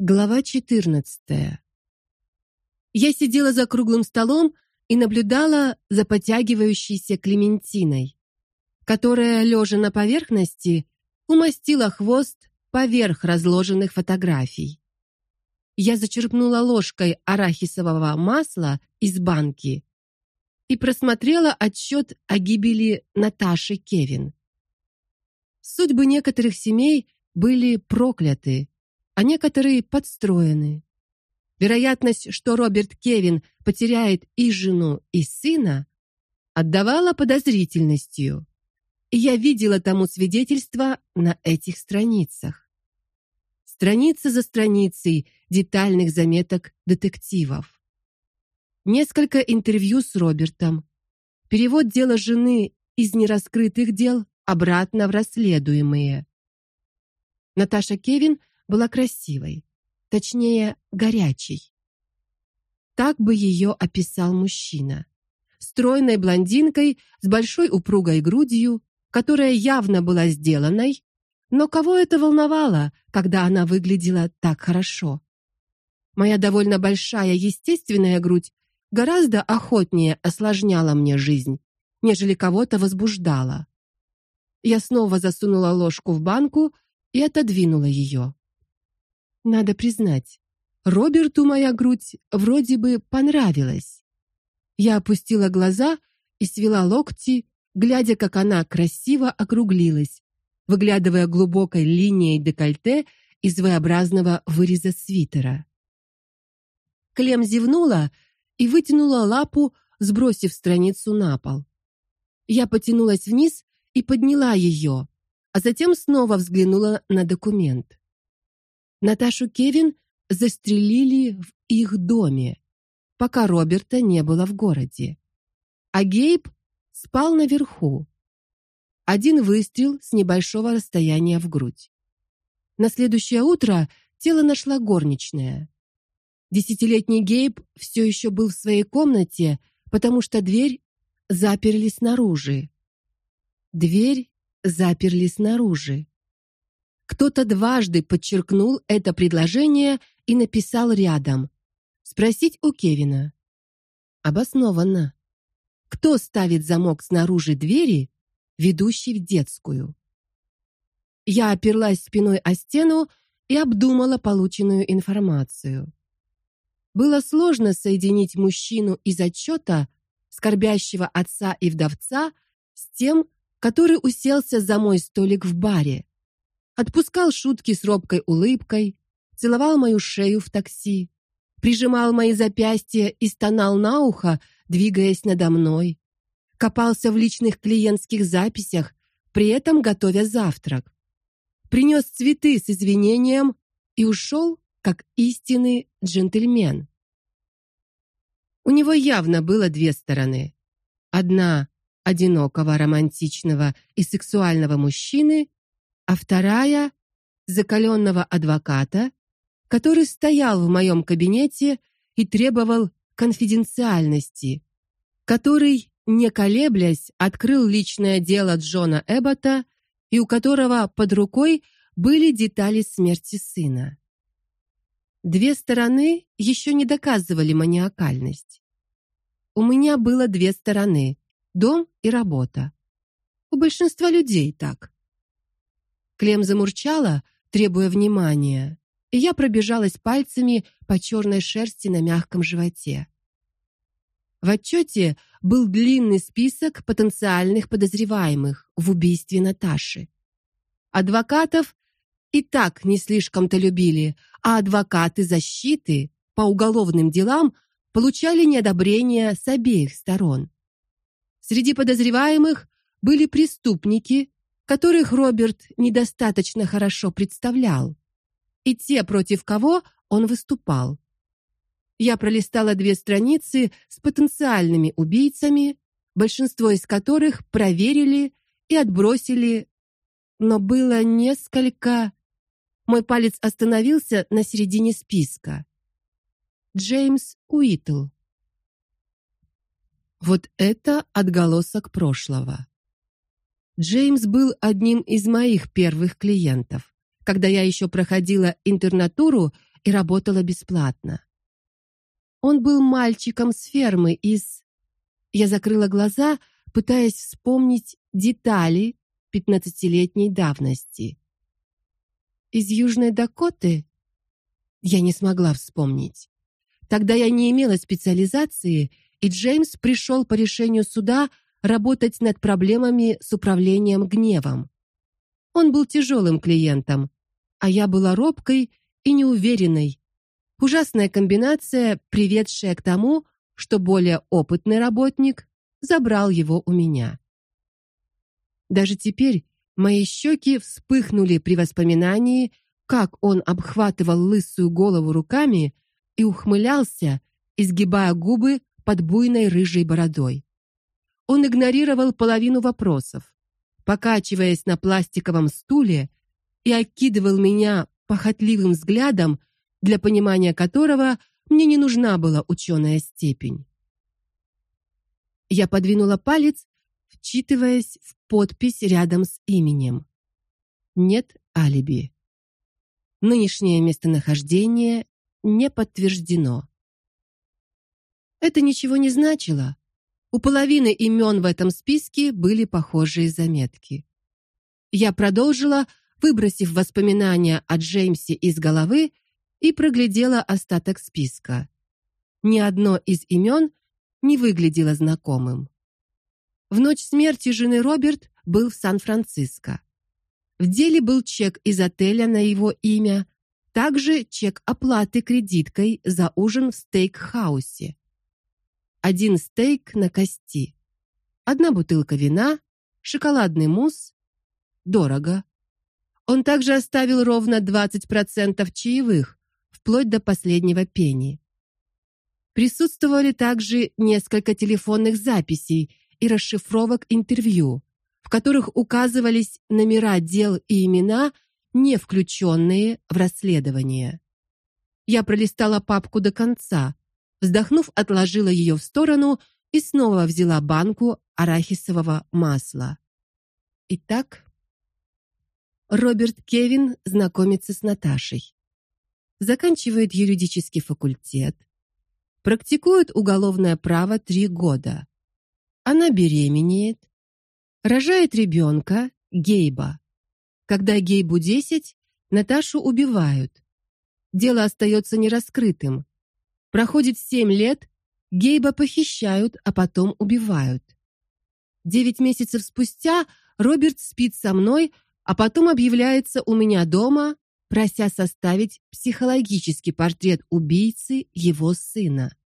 Глава 14. Я сидела за круглым столом и наблюдала за потягивающейся Клементиной, которая лежа на поверхности умастила хвост поверх разложенных фотографий. Я зачерпнула ложкой арахисового масла из банки и просмотрела отчет о гибели Наташи Кевин. Судьбы некоторых семей были прокляты а некоторые подстроены. Вероятность, что Роберт Кевин потеряет и жену, и сына, отдавала подозрительностью. И я видела тому свидетельства на этих страницах. Страница за страницей детальных заметок детективов. Несколько интервью с Робертом. Перевод дела жены из нераскрытых дел обратно в расследуемые. Наташа Кевин была красивой, точнее, горячей. Так бы ее описал мужчина. Стройной блондинкой с большой упругой грудью, которая явно была сделанной, но кого это волновало, когда она выглядела так хорошо? Моя довольно большая естественная грудь гораздо охотнее осложняла мне жизнь, нежели кого-то возбуждала. Я снова засунула ложку в банку и отодвинула ее. Надо признать, Роберту моя грудь вроде бы понравилась. Я опустила глаза и свела локти, глядя, как она красиво округлилась, выглядывая глубокой линией декольте из своеобразного выреза свитера. Клем зевнула и вытянула лапу, сбросив страницу на пол. Я потянулась вниз и подняла ее, а затем снова взглянула на документ. Наташу Кевин застрелили в их доме, пока Роберта не было в городе. А Гейб спал наверху. Один выстрел с небольшого расстояния в грудь. На следующее утро тело нашла горничная. Десятилетний Гейб все еще был в своей комнате, потому что дверь заперли снаружи. Дверь заперли снаружи. Кто-то дважды подчеркнул это предложение и написал рядом: спросить у Кевина. Обоснованно. Кто ставит замок снаружи двери, ведущей в детскую? Я оперлась спиной о стену и обдумала полученную информацию. Было сложно соединить мужчину из отчета, скорбящего отца и вдовца, с тем, который уселся за мой столик в баре отпускал шутки с робкой улыбкой, целовал мою шею в такси, прижимал мои запястья и стонал на ухо, двигаясь надо мной. Копался в личных клиентских записях, при этом готовя завтрак. Принес цветы с извинением и ушел, как истинный джентльмен. У него явно было две стороны. Одна одинокого, романтичного и сексуального мужчины, а вторая закаленного адвоката, который стоял в моем кабинете и требовал конфиденциальности, который, не колеблясь, открыл личное дело Джона Эббота и у которого под рукой были детали смерти сына. Две стороны еще не доказывали маниакальность. У меня было две стороны: дом и работа. У большинства людей так. Клем замурчала, требуя внимания, и я пробежалась пальцами по черной шерсти на мягком животе. В отчете был длинный список потенциальных подозреваемых в убийстве Наташи. Адвокатов и так не слишком-то любили, а адвокаты защиты по уголовным делам получали неодобрение с обеих сторон. Среди подозреваемых были преступники, которых Роберт недостаточно хорошо представлял, и те, против кого он выступал. Я пролистала две страницы с потенциальными убийцами, большинство из которых проверили и отбросили, но было несколько Мой палец остановился на середине списка. Джеймс Уитл. Вот это отголосок прошлого. Джеймс был одним из моих первых клиентов. Когда я еще проходила интернатуру и работала бесплатно. Он был мальчиком с фермы из Я закрыла глаза, пытаясь вспомнить детали пятнадцатилетней давности. Из Южной Дакоты я не смогла вспомнить. Тогда я не имела специализации, и Джеймс пришел по решению суда работать над проблемами с управлением гневом. Он был тяжелым клиентом, а я была робкой и неуверенной. Ужасная комбинация, приведшая к тому, что более опытный работник забрал его у меня. Даже теперь мои щеки вспыхнули при воспоминании, как он обхватывал лысую голову руками и ухмылялся, изгибая губы под буйной рыжей бородой. Он игнорировал половину вопросов, покачиваясь на пластиковом стуле и окидывал меня похотливым взглядом, для понимания которого мне не нужна была ученая степень. Я подвинула палец, вчитываясь в подпись рядом с именем. Нет алиби. Нынешнее местонахождение не подтверждено. Это ничего не значило. У половины имен в этом списке были похожие заметки. Я продолжила, выбросив воспоминания о Джеймсе из головы, и проглядела остаток списка. Ни одно из имен не выглядело знакомым. В ночь смерти жены Роберт был в Сан-Франциско. В деле был чек из отеля на его имя, также чек оплаты кредиткой за ужин в стейк-хаусе один стейк на кости, одна бутылка вина, шоколадный мусс. Дорого. Он также оставил ровно 20% чаевых, вплоть до последнего пени. Присутствовали также несколько телефонных записей и расшифровок интервью, в которых указывались номера дел и имена, не включенные в расследование. Я пролистала папку до конца, Вздохнув, отложила ее в сторону и снова взяла банку арахисового масла. Итак, Роберт Кевин знакомится с Наташей. Заканчивает юридический факультет. Практикует уголовное право три года. Она беременеет, рожает ребенка, Гейба. Когда Гейбу 10, Наташу убивают. Дело остается нераскрытым. Проходит семь лет, Гейба похищают, а потом убивают. Девять месяцев спустя Роберт спит со мной, а потом объявляется у меня дома, прося составить психологический портрет убийцы его сына.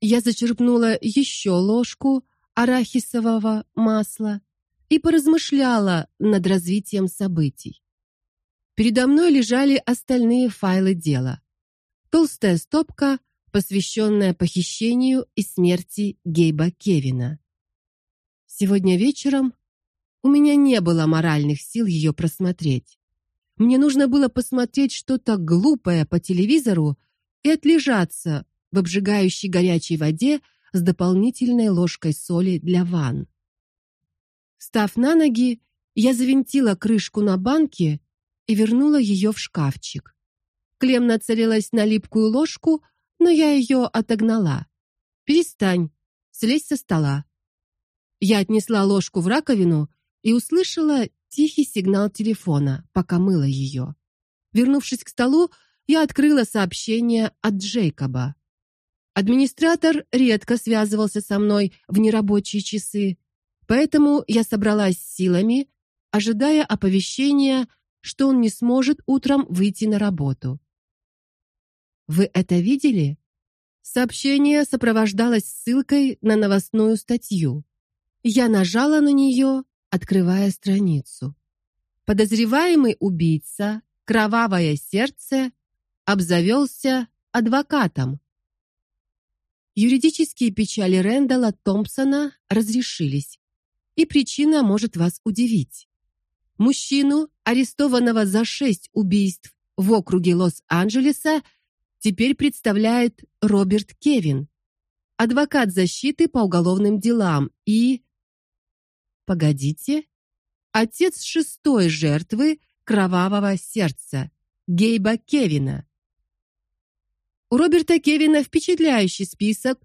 Я зачерпнула еще ложку арахисового масла и поразмышляла над развитием событий. Передо мной лежали остальные файлы дела. Толстая стопка посвященная похищению и смерти Гейба Кевина. Сегодня вечером у меня не было моральных сил ее просмотреть. Мне нужно было посмотреть что-то глупое по телевизору и отлежаться в обжигающей горячей воде с дополнительной ложкой соли для ванн. Став на ноги, я завинтила крышку на банке и вернула ее в шкафчик. Клем нацелилась на липкую ложку, но я ее отогнала. Перестань, слезь со стола. Я отнесла ложку в раковину и услышала тихий сигнал телефона, пока мыла ее. Вернувшись к столу, я открыла сообщение от Джейкоба. Администратор редко связывался со мной в нерабочие часы, поэтому я собралась силами, ожидая оповещения, что он не сможет утром выйти на работу. Вы это видели? Сообщение сопровождалось ссылкой на новостную статью. Я нажала на нее, открывая страницу. Подозреваемый убийца, кровавое сердце, обзавелся адвокатом. Юридические печали Рэндала Томпсона разрешились, и причина может вас удивить. Мужчину, арестованного за шесть убийств в округе Лос-Анджелеса, теперь представляет Роберт Кевин, адвокат защиты по уголовным делам и Погодите, отец шестой жертвы кровавого сердца, Гейба Кевина. У Роберта Кевина впечатляющий список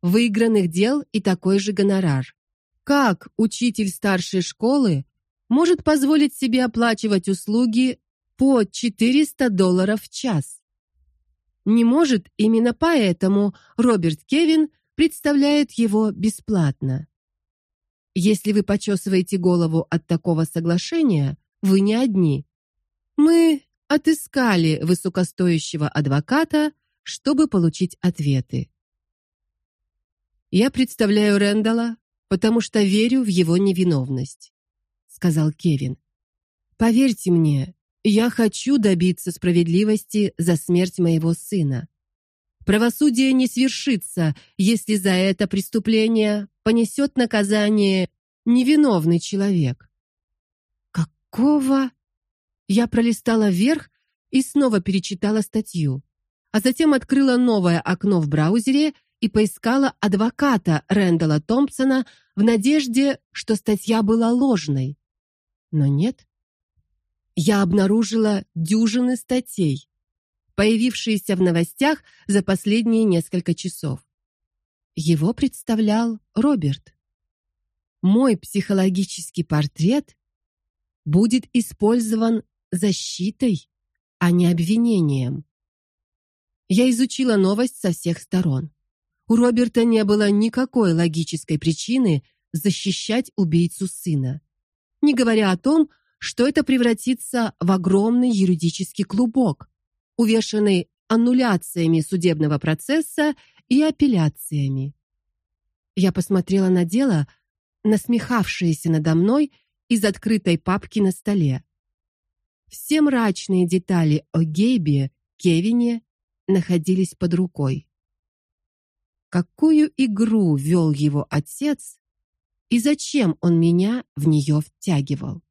выигранных дел и такой же гонорар. Как учитель старшей школы может позволить себе оплачивать услуги по 400 долларов в час? Не может именно поэтому Роберт Кевин представляет его бесплатно. Если вы почесываете голову от такого соглашения, вы не одни. Мы отыскали высокостоящего адвоката, чтобы получить ответы. Я представляю Рендала, потому что верю в его невиновность, сказал Кевин. Поверьте мне, я хочу добиться справедливости за смерть моего сына. Правосудие не свершится, если за это преступление понесет наказание невиновный человек. Какого? Я пролистала вверх и снова перечитала статью, а затем открыла новое окно в браузере и поискала адвоката Рэндала Томпсона в надежде, что статья была ложной. Но нет. Я обнаружила дюжины статей, появившиеся в новостях за последние несколько часов. Его представлял Роберт. Мой психологический портрет будет использован защитой, а не обвинением. Я изучила новость со всех сторон. У Роберта не было никакой логической причины защищать убийцу сына, не говоря о том, что это превратится в огромный юридический клубок, увешанный аннуляциями судебного процесса и апелляциями. Я посмотрела на дело, насмехавшееся надо мной из открытой папки на столе. Все мрачные детали о Гейбе, Кевине находились под рукой. Какую игру вел его отец и зачем он меня в нее втягивал?